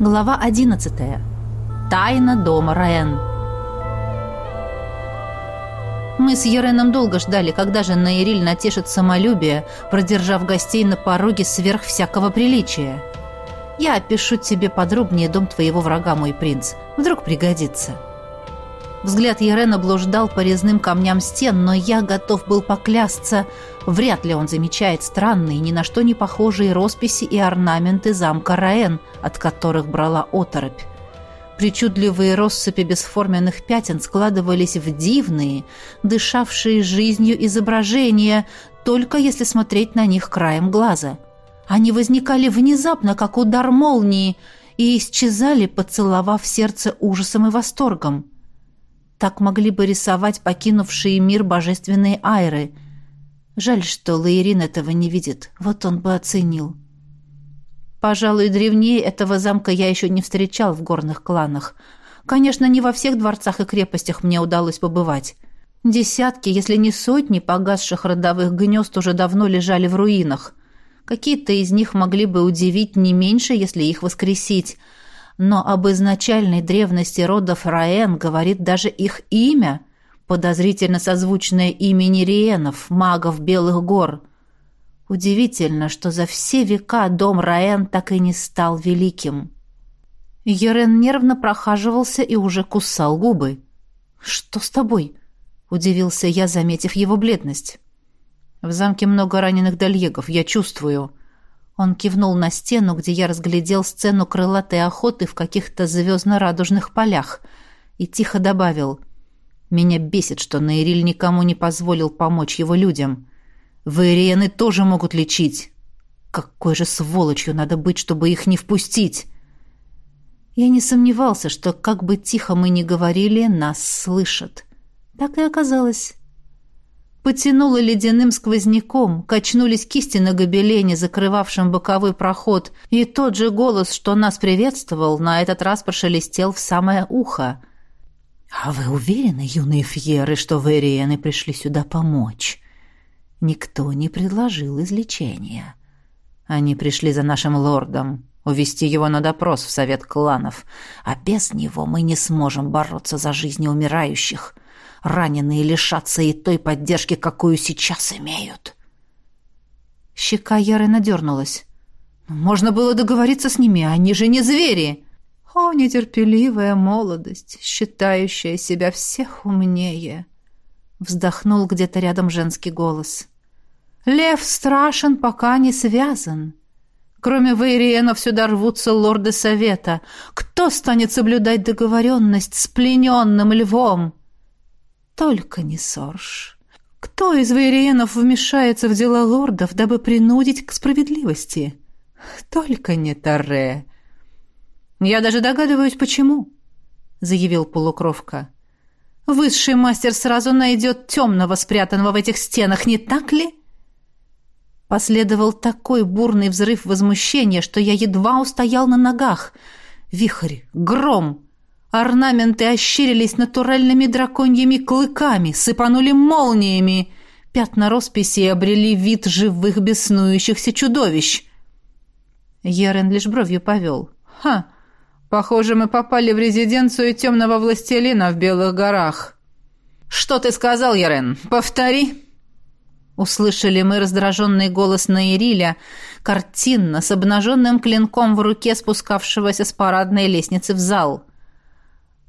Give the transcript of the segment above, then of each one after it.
Глава 11. Тайна дома Раен. Мы с Ереном долго ждали, когда же Наириль натешит самолюбие, продержав гостей на пороге сверх всякого приличия. Я опишу тебе подробнее дом твоего врага, мой принц. Вдруг пригодится. Взгляд Ерена блуждал по резным камням стен, но я готов был поклясться, вряд ли он замечает странные, ни на что не похожие росписи и орнаменты замка Раэн, от которых брала оторопь. Причудливые россыпи бесформенных пятен складывались в дивные, дышавшие жизнью изображения, только если смотреть на них краем глаза. Они возникали внезапно, как удар молнии, и исчезали, поцеловав сердце ужасом и восторгом. Так могли бы рисовать покинувшие мир божественные айры. Жаль, что Лаирин этого не видит. Вот он бы оценил. Пожалуй, древнее этого замка я еще не встречал в горных кланах. Конечно, не во всех дворцах и крепостях мне удалось побывать. Десятки, если не сотни погасших родовых гнезд уже давно лежали в руинах. Какие-то из них могли бы удивить не меньше, если их воскресить – но об изначальной древности родов Раэн говорит даже их имя, подозрительно созвучное имени Риенов, магов Белых гор. Удивительно, что за все века дом Раэн так и не стал великим. Ерен нервно прохаживался и уже кусал губы. «Что с тобой?» — удивился я, заметив его бледность. «В замке много раненых дальегов, я чувствую», он кивнул на стену, где я разглядел сцену крылатой охоты в каких-то звездно-радужных полях, и тихо добавил. «Меня бесит, что Нейриль никому не позволил помочь его людям. Вейриены тоже могут лечить. Какой же сволочью надо быть, чтобы их не впустить?» Я не сомневался, что, как бы тихо мы ни говорили, нас слышат. Так и оказалось потянуло ледяным сквозняком, качнулись кисти на гобелене, закрывавшем боковой проход, и тот же голос, что нас приветствовал, на этот раз прошелестел в самое ухо. «А вы уверены, юные фьеры, что Вериены пришли сюда помочь?» Никто не предложил излечения. Они пришли за нашим лордом, увести его на допрос в совет кланов, а без него мы не сможем бороться за жизни умирающих — раненые лишатся и той поддержки, какую сейчас имеют. Щека Яры надернулась. Можно было договориться с ними, они же не звери. О, нетерпеливая молодость, считающая себя всех умнее. Вздохнул где-то рядом женский голос. Лев страшен, пока не связан. Кроме Вейриенов сюда рвутся лорды Совета. Кто станет соблюдать договоренность с плененным львом? Только не Сорж. Кто из вейриенов вмешается в дела лордов, дабы принудить к справедливости? Только не Торре. Я даже догадываюсь, почему, заявил полукровка. Высший мастер сразу найдет темного, спрятанного в этих стенах, не так ли? Последовал такой бурный взрыв возмущения, что я едва устоял на ногах. Вихрь, гром, Орнаменты ощерились натуральными драконьими клыками, сыпанули молниями. Пятна росписи обрели вид живых беснующихся чудовищ. Ерен лишь бровью повел. «Ха! Похоже, мы попали в резиденцию темного властелина в Белых горах». «Что ты сказал, Ерен? Повтори!» Услышали мы раздраженный голос Наириля, картинно, с обнаженным клинком в руке спускавшегося с парадной лестницы в зал.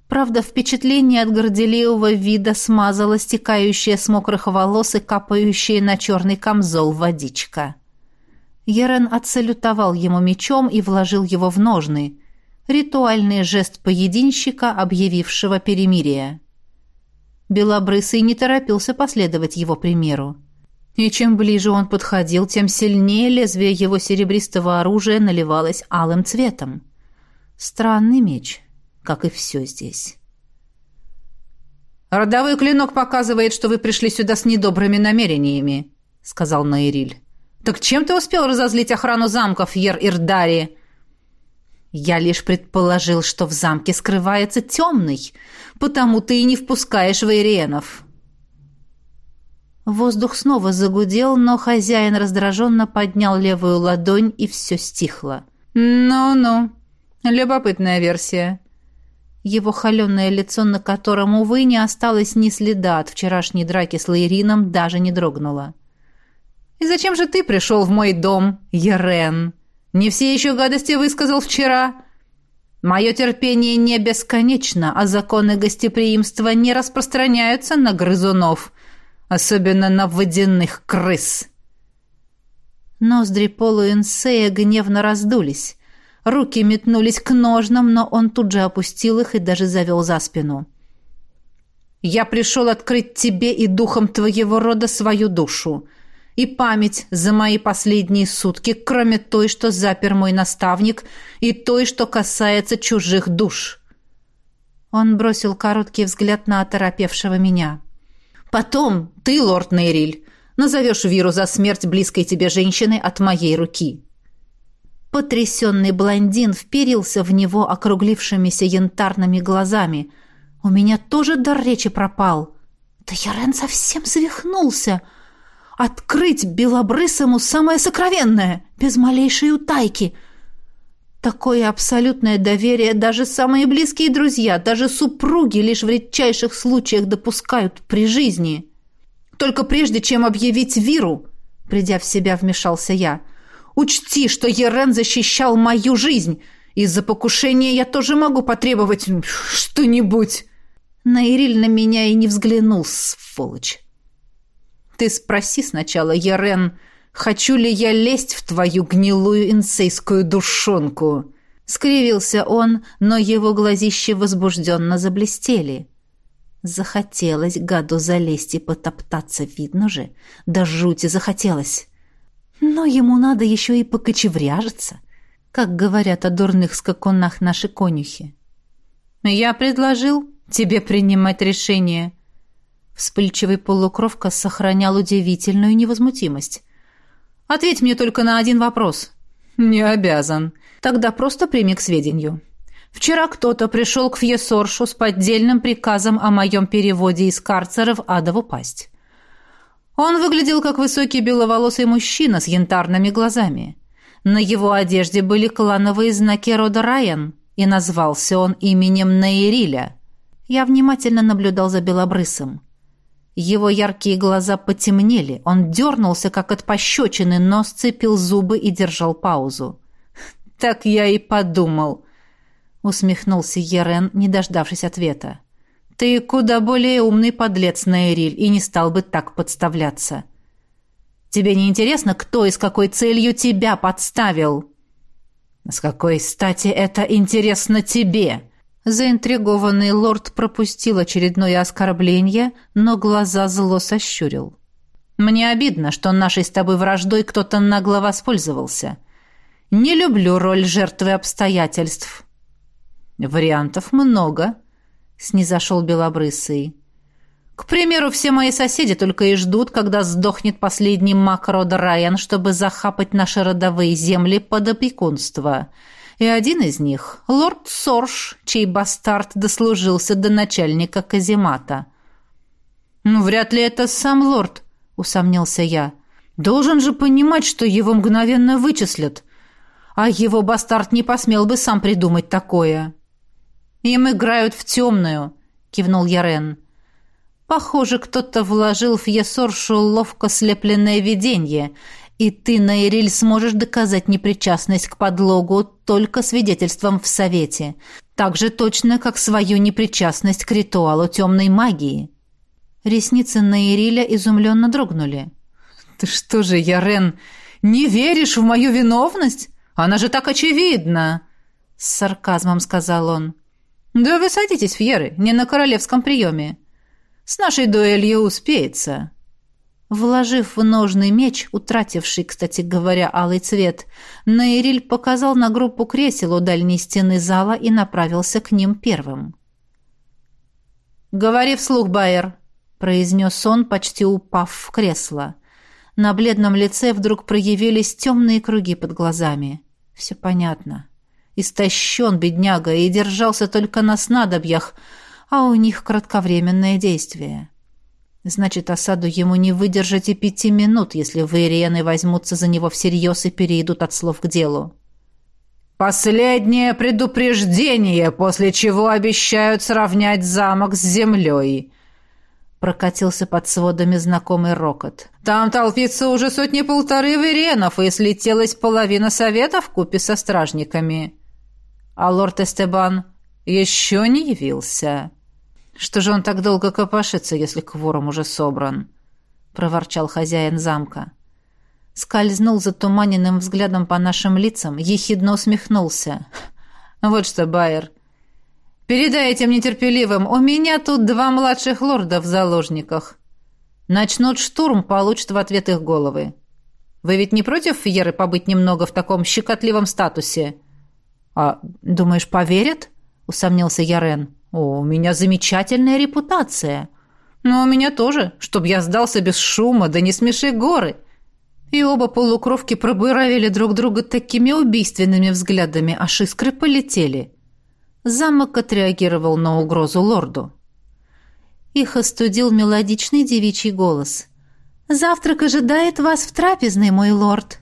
Правда, впечатление от горделивого вида смазала стекающая с мокрых волос и капающая на черный камзол водичка. Ерен отсалютовал ему мечом и вложил его в ножны. Ритуальный жест поединщика, объявившего перемирие. Белобрысый не торопился последовать его примеру. И чем ближе он подходил, тем сильнее лезвие его серебристого оружия наливалось алым цветом. Странный меч — как и все здесь. «Родовой клинок показывает, что вы пришли сюда с недобрыми намерениями», — сказал Наириль. «Так чем ты успел разозлить охрану замков, Ер-Ирдари?» «Я лишь предположил, что в замке скрывается темный, потому ты и не впускаешь вейриенов». Воздух снова загудел, но хозяин раздраженно поднял левую ладонь, и все стихло. «Ну-ну», Любопытная версия. Его холеное лицо, на котором, увы, не осталось ни следа от вчерашней драки с Лаирином, даже не дрогнуло. «И зачем же ты пришел в мой дом, Ерен? Не все еще гадости высказал вчера?» Мое терпение не бесконечно, а законы гостеприимства не распространяются на грызунов, особенно на водяных крыс. Ноздри полуинсея гневно раздулись. Руки метнулись к ножнам, но он тут же опустил их и даже завел за спину. «Я пришел открыть тебе и духом твоего рода свою душу и память за мои последние сутки, кроме той, что запер мой наставник, и той, что касается чужих душ». Он бросил короткий взгляд на оторопевшего меня. «Потом ты, лорд Нейриль, назовешь Виру за смерть близкой тебе женщины от моей руки». Потрясенный блондин вперился в него округлившимися янтарными глазами. «У меня тоже дар речи пропал». «Да Ярен совсем свихнулся!» открыть белобрысому самое сокровенное, без малейшей утайки. Такое абсолютное доверие даже самые близкие друзья, даже супруги лишь в редчайших случаях допускают при жизни. Только прежде, чем объявить Виру, придя в себя, вмешался я, учти, что Ерен защищал мою жизнь. Из-за покушения я тоже могу потребовать что-нибудь. Наириль на меня и не взглянул, сволочь. Ты спроси сначала, Ярен, хочу ли я лезть в твою гнилую инсейскую душонку?» Скривился он, но его глазища возбужденно заблестели. Захотелось гаду залезть и потоптаться, видно же. Да жути захотелось. Но ему надо еще и покочевряжиться, как говорят о дурных скакунах наши конюхи. «Я предложил тебе принимать решение», Вспыльчивый полукровка сохранял удивительную невозмутимость. «Ответь мне только на один вопрос». «Не обязан. Тогда просто прими к сведению. Вчера кто-то пришел к Фьесоршу с поддельным приказом о моем переводе из карцера в адову пасть. Он выглядел как высокий беловолосый мужчина с янтарными глазами. На его одежде были клановые знаки рода Райан, и назвался он именем Нейриля. Я внимательно наблюдал за белобрысым. Его яркие глаза потемнели. Он дернулся, как от пощечины, но сцепил зубы и держал паузу. «Так я и подумал», — усмехнулся Ерен, не дождавшись ответа. «Ты куда более умный подлец, Наэриль, и не стал бы так подставляться. Тебе не интересно, кто и с какой целью тебя подставил?» «С какой стати это интересно тебе?» Заинтригованный лорд пропустил очередное оскорбление, но глаза зло сощурил. «Мне обидно, что нашей с тобой враждой кто-то нагло воспользовался. Не люблю роль жертвы обстоятельств». «Вариантов много», — снизошел Белобрысый. «К примеру, все мои соседи только и ждут, когда сдохнет последний маг рода Райан, чтобы захапать наши родовые земли под опекунство» и один из них — лорд Сорж, чей бастард дослужился до начальника каземата. «Ну, вряд ли это сам лорд», — усомнился я. «Должен же понимать, что его мгновенно вычислят. А его бастард не посмел бы сам придумать такое». «Им играют в темную», — кивнул Ярен. «Похоже, кто-то вложил в Есоршу ловко слепленное видение, и ты, Наириль, сможешь доказать непричастность к подлогу только свидетельством в Совете. Так же точно, как свою непричастность к ритуалу темной магии. Ресницы Наириля изумленно дрогнули. «Ты что же, Ярен, не веришь в мою виновность? Она же так очевидна!» С сарказмом сказал он. «Да вы садитесь, Фьеры, не на королевском приеме. С нашей дуэлью успеется». Вложив в ножный меч, утративший, кстати говоря, алый цвет, Нейриль показал на группу кресел у дальней стены зала и направился к ним первым. «Говори вслух, Байер», — произнес он, почти упав в кресло. На бледном лице вдруг проявились темные круги под глазами. «Все понятно. Истощен, бедняга, и держался только на снадобьях, а у них кратковременное действие». Значит, осаду ему не выдержать и пяти минут, если вейриены возьмутся за него всерьез и перейдут от слов к делу. Последнее предупреждение, после чего обещают сравнять замок с землей. Прокатился под сводами знакомый рокот. Там толпится уже сотни-полторы веренов, и слетелась половина совета в купе со стражниками. А лорд Эстебан еще не явился. Что же он так долго копошится, если кворум уже собран? Проворчал хозяин замка скользнул затуманенным взглядом по нашим лицам, ехидно усмехнулся. «Вот что, Байер, передай этим нетерпеливым, у меня тут два младших лорда в заложниках. Начнут штурм, получат в ответ их головы. Вы ведь не против, Фьеры, побыть немного в таком щекотливом статусе?» «А думаешь, поверят?» — усомнился Ярен. «О, у меня замечательная репутация». «Но у меня тоже, чтоб я сдался без шума, да не смеши горы». И оба полукровки пробуравили друг друга такими убийственными взглядами, аж искры полетели. Замок отреагировал на угрозу лорду. Их остудил мелодичный девичий голос. «Завтрак ожидает вас в трапезной, мой лорд!»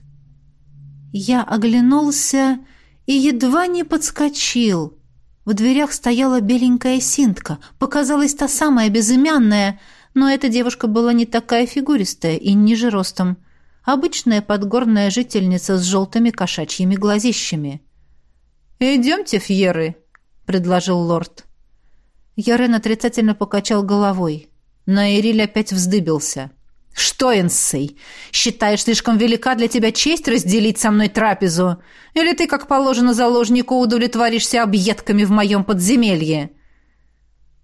Я оглянулся и едва не подскочил. В дверях стояла беленькая синтка. Показалась та самая безымянная, но эта девушка была не такая фигуристая и ниже ростом. Обычная подгорная жительница с желтыми кошачьими глазищами. «Идемте, Фьеры», — предложил лорд. Ярен отрицательно покачал головой. Наириль опять вздыбился. «Что, Энсей, считаешь слишком велика для тебя честь разделить со мной трапезу? Или ты, как положено заложнику, удовлетворишься объедками в моем подземелье?»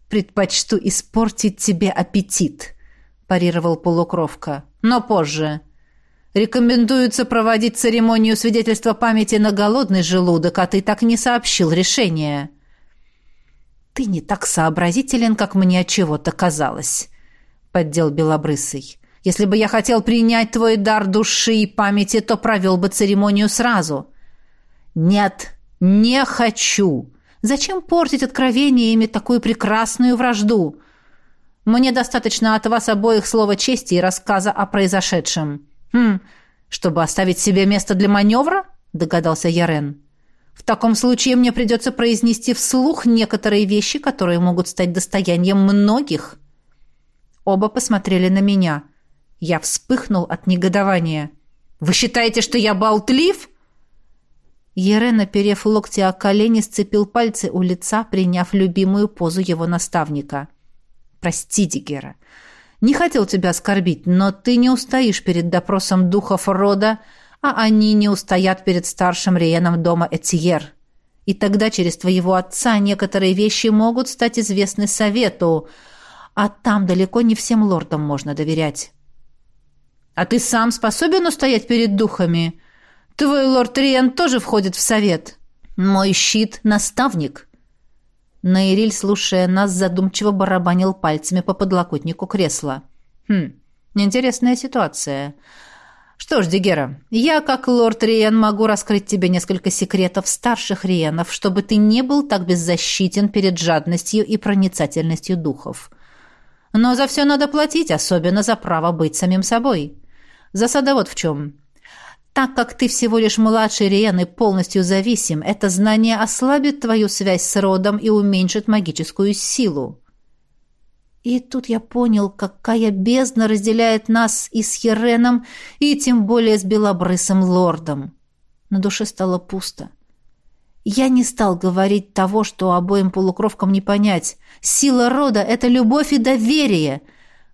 «Предпочту испортить тебе аппетит», — парировал полукровка. «Но позже. Рекомендуется проводить церемонию свидетельства памяти на голодный желудок, а ты так не сообщил решение. Ты не так сообразителен, как мне от чего-то казалось, поддел белобрысый. Если бы я хотел принять твой дар души и памяти, то провел бы церемонию сразу. Нет, не хочу. Зачем портить откровениями такую прекрасную вражду? Мне достаточно от вас обоих слова чести и рассказа о произошедшем. «Хм, чтобы оставить себе место для маневра?» – догадался Ярен. «В таком случае мне придется произнести вслух некоторые вещи, которые могут стать достоянием многих». Оба посмотрели на меня. Я вспыхнул от негодования. «Вы считаете, что я болтлив?» Ерен, оперев локти о колени, сцепил пальцы у лица, приняв любимую позу его наставника. «Прости, Дигера, не хотел тебя оскорбить, но ты не устоишь перед допросом духов рода, а они не устоят перед старшим Риеном дома Этьер. И тогда через твоего отца некоторые вещи могут стать известны совету, а там далеко не всем лордам можно доверять. А ты сам способен устоять перед духами? Твой лорд Риен тоже входит в совет. Мой щит — наставник. Наириль, слушая нас, задумчиво барабанил пальцами по подлокотнику кресла. «Хм, интересная ситуация. Что ж, Дигера, я, как лорд Риен, могу раскрыть тебе несколько секретов старших Риенов, чтобы ты не был так беззащитен перед жадностью и проницательностью духов. Но за все надо платить, особенно за право быть самим собой. Засада вот в чем. Так как ты всего лишь младший Риен и полностью зависим, это знание ослабит твою связь с родом и уменьшит магическую силу. И тут я понял, какая бездна разделяет нас и с Хереном, и тем более с белобрысым лордом. На душе стало пусто. Я не стал говорить того, что обоим полукровкам не понять. Сила рода — это любовь и доверие.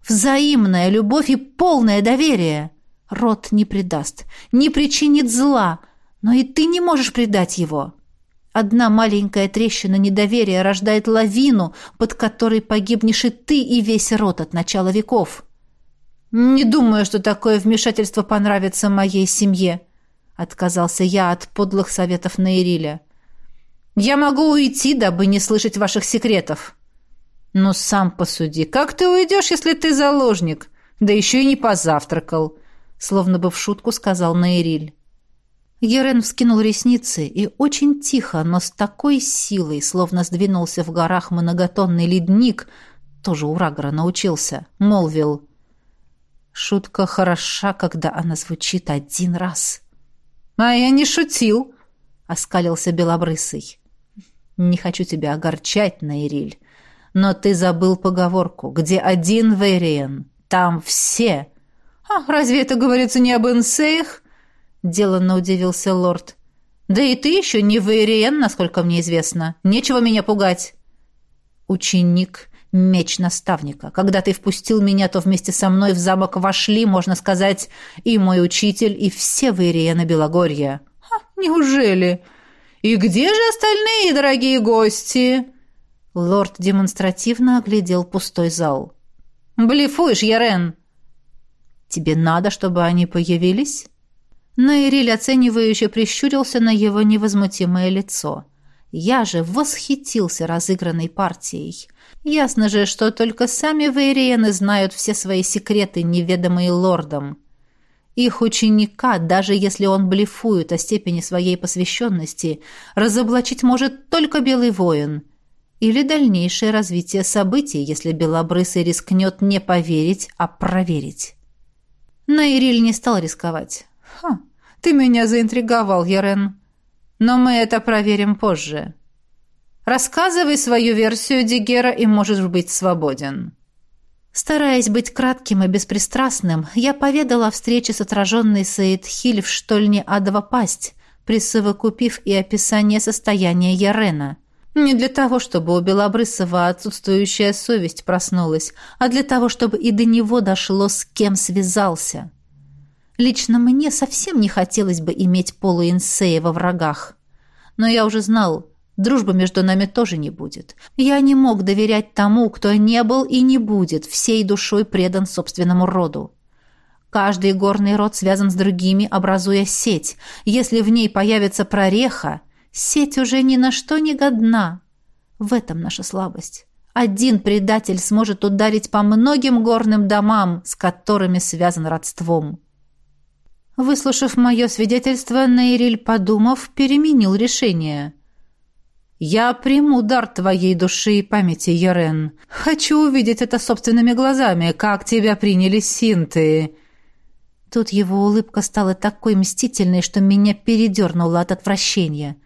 Взаимная любовь и полное доверие. Род не предаст, не причинит зла, но и ты не можешь предать его. Одна маленькая трещина недоверия рождает лавину, под которой погибнешь и ты, и весь род от начала веков. Не думаю, что такое вмешательство понравится моей семье, отказался я от подлых советов Наириля. Я могу уйти, дабы не слышать ваших секретов. Но сам посуди, как ты уйдешь, если ты заложник, да еще и не позавтракал? Словно бы в шутку сказал Наириль. Ерен вскинул ресницы и очень тихо, но с такой силой, словно сдвинулся в горах многотонный ледник, тоже у Рагора научился, молвил. Шутка хороша, когда она звучит один раз. «А я не шутил», — оскалился белобрысый. «Не хочу тебя огорчать, Наириль, но ты забыл поговорку, где один Вейриен, там все». «А разве это говорится не об инсеях?» — деланно удивился лорд. «Да и ты еще не Вейриен, насколько мне известно. Нечего меня пугать». «Ученик меч наставника. Когда ты впустил меня, то вместе со мной в замок вошли, можно сказать, и мой учитель, и все в на Белогорье. Ха, неужели? И где же остальные дорогие гости? Лорд демонстративно оглядел пустой зал. Блефуешь, Ярен. Тебе надо, чтобы они появились? Наириль оценивающе прищурился на его невозмутимое лицо. Я же восхитился разыгранной партией. Ясно же, что только сами вейриены знают все свои секреты, неведомые лордам. Их ученика, даже если он блефует о степени своей посвященности, разоблачить может только белый воин. Или дальнейшее развитие событий, если белобрысый рискнет не поверить, а проверить. Наириль не стал рисковать. «Ха, ты меня заинтриговал, Ярен. Но мы это проверим позже». Рассказывай свою версию Дигера и можешь быть свободен». Стараясь быть кратким и беспристрастным, я поведала о встрече с отраженной Саид Хиль в штольне Адова Пасть, присовокупив и описание состояния Ярена. Не для того, чтобы у Белобрысова отсутствующая совесть проснулась, а для того, чтобы и до него дошло, с кем связался. Лично мне совсем не хотелось бы иметь полуинсея во врагах. Но я уже знал, Дружбы между нами тоже не будет. Я не мог доверять тому, кто не был и не будет всей душой предан собственному роду. Каждый горный род связан с другими, образуя сеть. Если в ней появится прореха, сеть уже ни на что не годна. В этом наша слабость. Один предатель сможет ударить по многим горным домам, с которыми связан родством. Выслушав мое свидетельство, Нейриль, подумав, переменил решение – «Я приму дар твоей души и памяти, Йорен. Хочу увидеть это собственными глазами, как тебя приняли синты». Тут его улыбка стала такой мстительной, что меня передернуло от отвращения.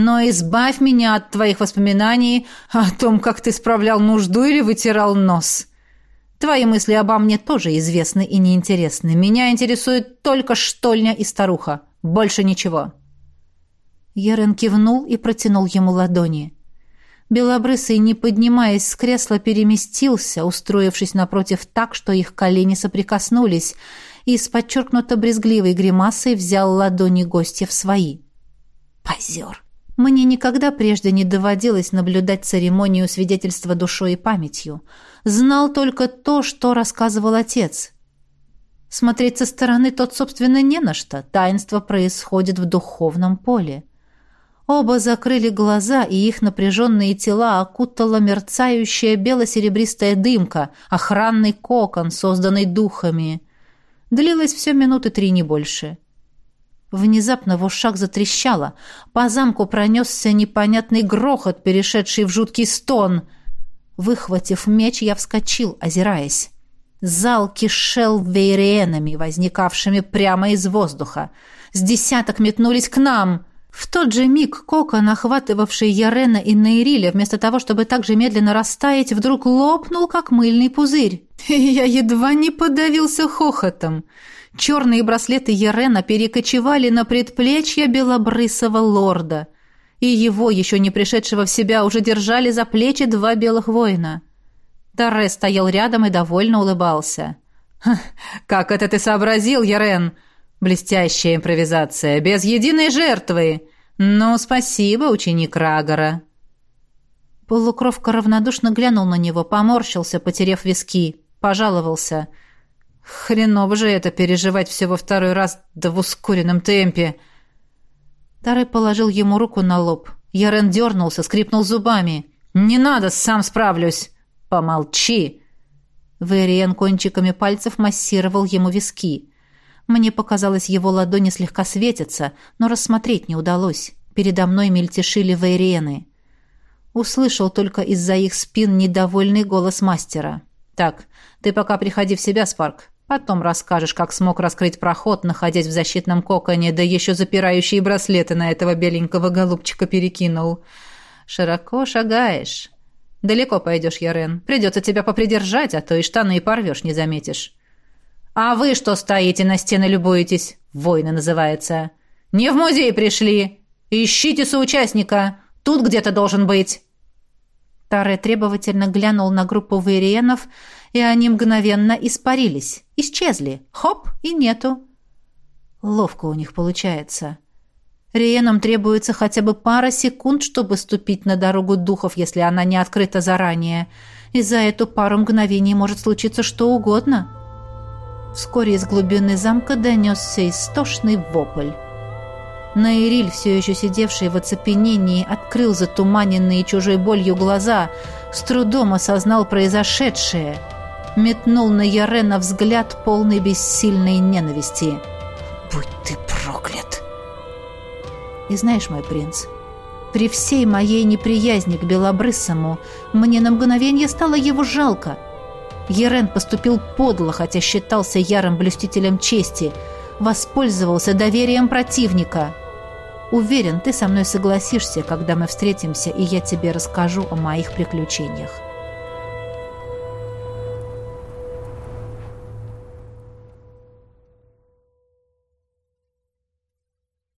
«Но избавь меня от твоих воспоминаний о том, как ты справлял нужду или вытирал нос. Твои мысли обо мне тоже известны и неинтересны. Меня интересует только штольня и старуха. Больше ничего». Ерен кивнул и протянул ему ладони. Белобрысый, не поднимаясь с кресла, переместился, устроившись напротив так, что их колени соприкоснулись, и с подчеркнуто брезгливой гримасой взял ладони гостя в свои. «Позер!» Мне никогда прежде не доводилось наблюдать церемонию свидетельства душой и памятью. Знал только то, что рассказывал отец. Смотреть со стороны тот, собственно, не на что. Таинство происходит в духовном поле. Оба закрыли глаза, и их напряженные тела окутала мерцающая бело-серебристая дымка, охранный кокон, созданный духами. Длилось все минуты три, не больше. Внезапно в ушах затрещало. По замку пронесся непонятный грохот, перешедший в жуткий стон. Выхватив меч, я вскочил, озираясь. Зал кишел вейриенами, возникавшими прямо из воздуха. С десяток метнулись к нам — в тот же миг кокон, охватывавший Ярена и Нейриля, вместо того, чтобы так же медленно растаять, вдруг лопнул, как мыльный пузырь. И я едва не подавился хохотом. Черные браслеты Ярена перекочевали на предплечье белобрысого лорда. И его, еще не пришедшего в себя, уже держали за плечи два белых воина. Торре стоял рядом и довольно улыбался. «Как это ты сообразил, Ярен?» Блестящая импровизация, без единой жертвы. Ну, спасибо, ученик Рагора. Полукровка равнодушно глянул на него, поморщился, потеряв виски, пожаловался. Хреново же это переживать все во второй раз, да в ускоренном темпе. Тары положил ему руку на лоб. Ярен дернулся, скрипнул зубами. «Не надо, сам справлюсь!» «Помолчи!» Вэриен кончиками пальцев массировал ему виски. Мне показалось, его ладони слегка светятся, но рассмотреть не удалось. Передо мной мельтешили вейрены. Услышал только из-за их спин недовольный голос мастера. «Так, ты пока приходи в себя, Спарк. Потом расскажешь, как смог раскрыть проход, находясь в защитном коконе, да еще запирающие браслеты на этого беленького голубчика перекинул. Широко шагаешь. Далеко пойдешь, Ярен. Придется тебя попридержать, а то и штаны и порвешь, не заметишь. А вы что стоите, на стены любуетесь? Войны называется. Не в музей пришли. Ищите соучастника. Тут где-то должен быть. Таре требовательно глянул на группу вейриенов, и они мгновенно испарились, исчезли. Хоп, и нету. Ловко у них получается. Риенам требуется хотя бы пара секунд, чтобы ступить на дорогу духов, если она не открыта заранее. И за эту пару мгновений может случиться что угодно. Вскоре из глубины замка донесся истошный вопль. Наириль, все еще сидевший в оцепенении, открыл затуманенные чужой болью глаза, с трудом осознал произошедшее — метнул на Ярена взгляд полный бессильной ненависти. «Будь ты проклят!» И знаешь, мой принц, при всей моей неприязни к Белобрысому мне на мгновение стало его жалко. Ерен поступил подло, хотя считался ярым блюстителем чести, воспользовался доверием противника. Уверен, ты со мной согласишься, когда мы встретимся, и я тебе расскажу о моих приключениях.